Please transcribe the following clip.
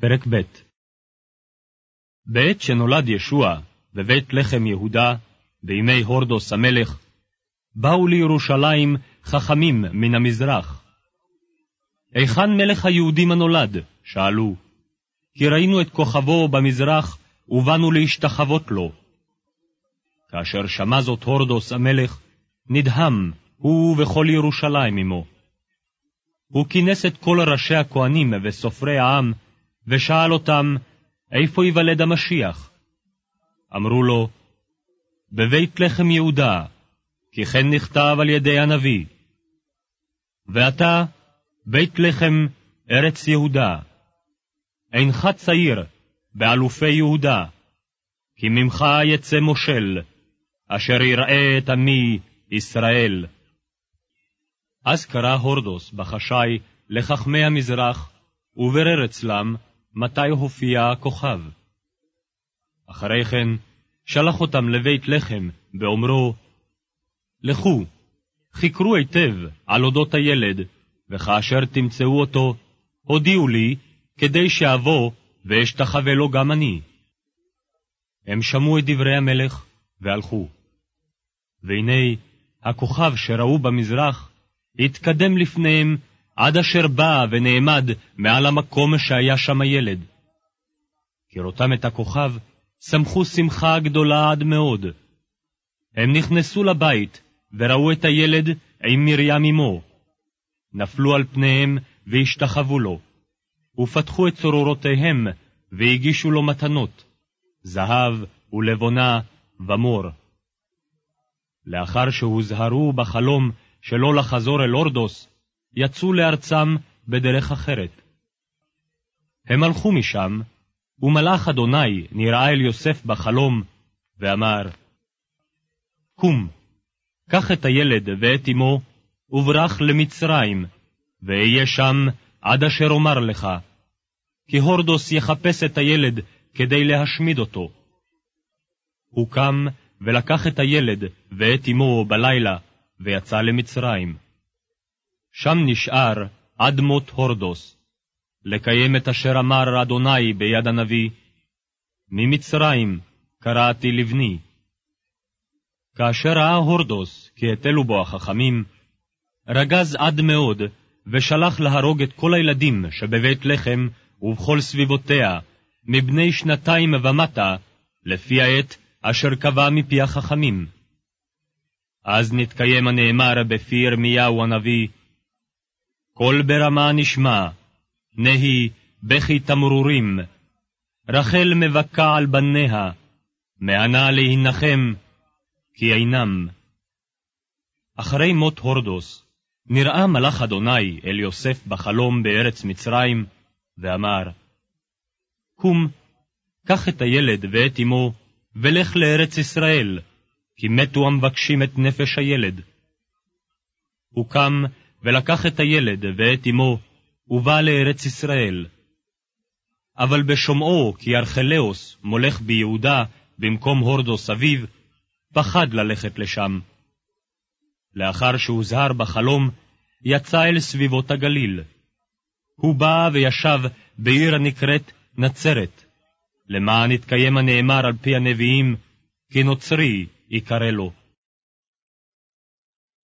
פרק ב' בעת שנולד ישוע בבית לחם יהודה, בימי הורדוס המלך, באו לירושלים חכמים מן המזרח. היכן מלך היהודים הנולד? שאלו. כי ראינו את כוכבו במזרח, ובאנו להשתחוות לו. כאשר שמע זאת הורדוס המלך, נדהם, הוא וכל ירושלים עמו. הוא כינס את כל ראשי הכהנים וסופרי העם, ושאל אותם, איפה ייוולד המשיח? אמרו לו, בבית לחם יהודה, כי כן נכתב על ידי הנביא. ואתה, בית לחם, ארץ יהודה, אינך צעיר באלופי יהודה, כי ממך יצא מושל, אשר יראה את עמי ישראל. אז קרא הורדוס בחשאי לחכמי המזרח, וברר אצלם מתי הופיע הכוכב. אחרי כן שלח אותם לבית לחם, באומרו, לכו, חקרו היטב על אודות הילד, וכאשר תמצאו אותו, הודיעו לי, כדי שאבוא ואשתחווה לו גם אני. הם שמעו את דברי המלך והלכו. והנה, הכוכב שראו במזרח התקדם לפניהם עד אשר בא ונעמד מעל המקום שהיה שם הילד. כראותם את הכוכב, שמחו שמחה גדולה עד מאוד. הם נכנסו לבית, וראו את הילד עם מרים אמו. נפלו על פניהם והשתחוו לו, ופתחו את צרורותיהם, והגישו לו מתנות, זהב ולבונה ומור. לאחר שהוזהרו בחלום שלא לחזור אל אורדוס, יצאו לארצם בדרך אחרת. הם הלכו משם, ומלאך אדוני נראה אל יוסף בחלום, ואמר, קום, קח את הילד ואת אמו, וברח למצרים, ואהיה שם עד אשר אומר לך, כי הורדוס יחפש את הילד כדי להשמיד אותו. הוא קם ולקח את הילד ואת אמו בלילה, ויצא למצרים. שם נשאר עד מות הורדוס, לקיים את אשר אמר אדוני ביד הנביא, ממצרים קראתי לבני. כאשר ראה הורדוס כי הטלו בו החכמים, רגז עד מאוד, ושלח להרוג את כל הילדים שבבית לחם ובכל סביבותיה, מבני שנתיים ומטה, לפי העת אשר קבע מפי החכמים. אז נתקיים הנאמר בפי ירמיהו הנביא, קול ברמה נשמע, נהי בכי תמרורים, רחל מבכה על בניה, מענה להנחם, כי אינם. אחרי מות הורדוס, נראה מלאך אדוני אל יוסף בחלום בארץ מצרים, ואמר, קום, קח את הילד ואת אמו, ולך לארץ ישראל, כי מתו המבקשים את נפש הילד. הוא קם ולקח את הילד ואת אמו, ובא לארץ ישראל. אבל בשומעו כי ארכלאוס מולך ביהודה במקום הורדוס אביו, פחד ללכת לשם. לאחר שהוזהר בחלום, יצא אל סביבות הגליל. הוא בא וישב בעיר הנקראת נצרת, למען יתקיים הנאמר על פי הנביאים, כי נוצרי יקרא לו.